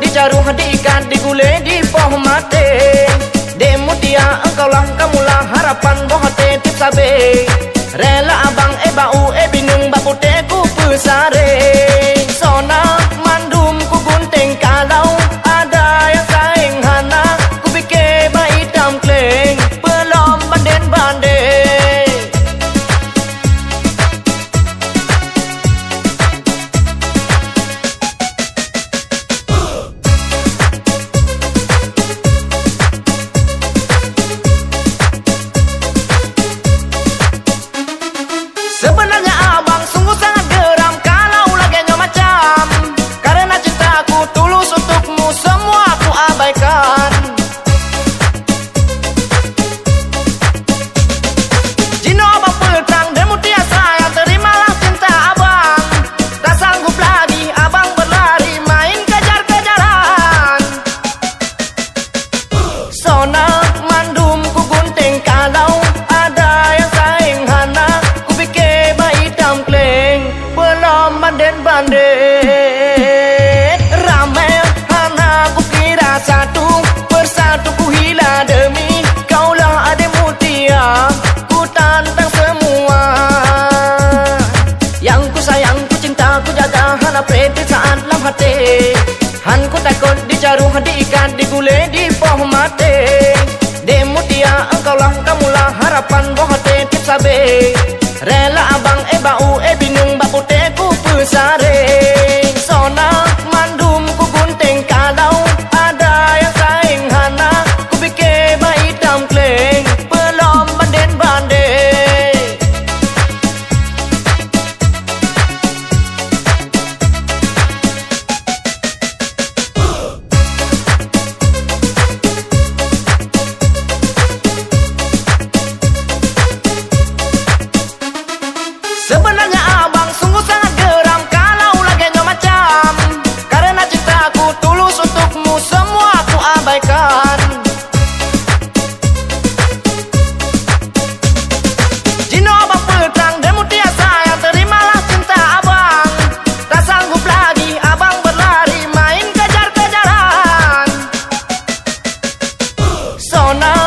takut dijaruh, diikat, digule, di poh mati De mutia, engkaulah, kamulah Harapan boh hati, tip sabe. Rela abang, eh bau, satu Persatu ku hilang demi Kaulah adik mutia Ku tantang semua. Yang ku sayang, ku cinta, ku jaga Hana pede saat lam hati. Han ku takut dijaruh, diikat, digule, Sebenarnya abang sungguh sangat geram Kalau lagi macam Karena cintaku tulus untukmu Semua aku abaikan. Jino abang petang Demutia saya Terimalah cinta abang. Tak sanggup lagi abang berlari Main kejar-kejaran. Sona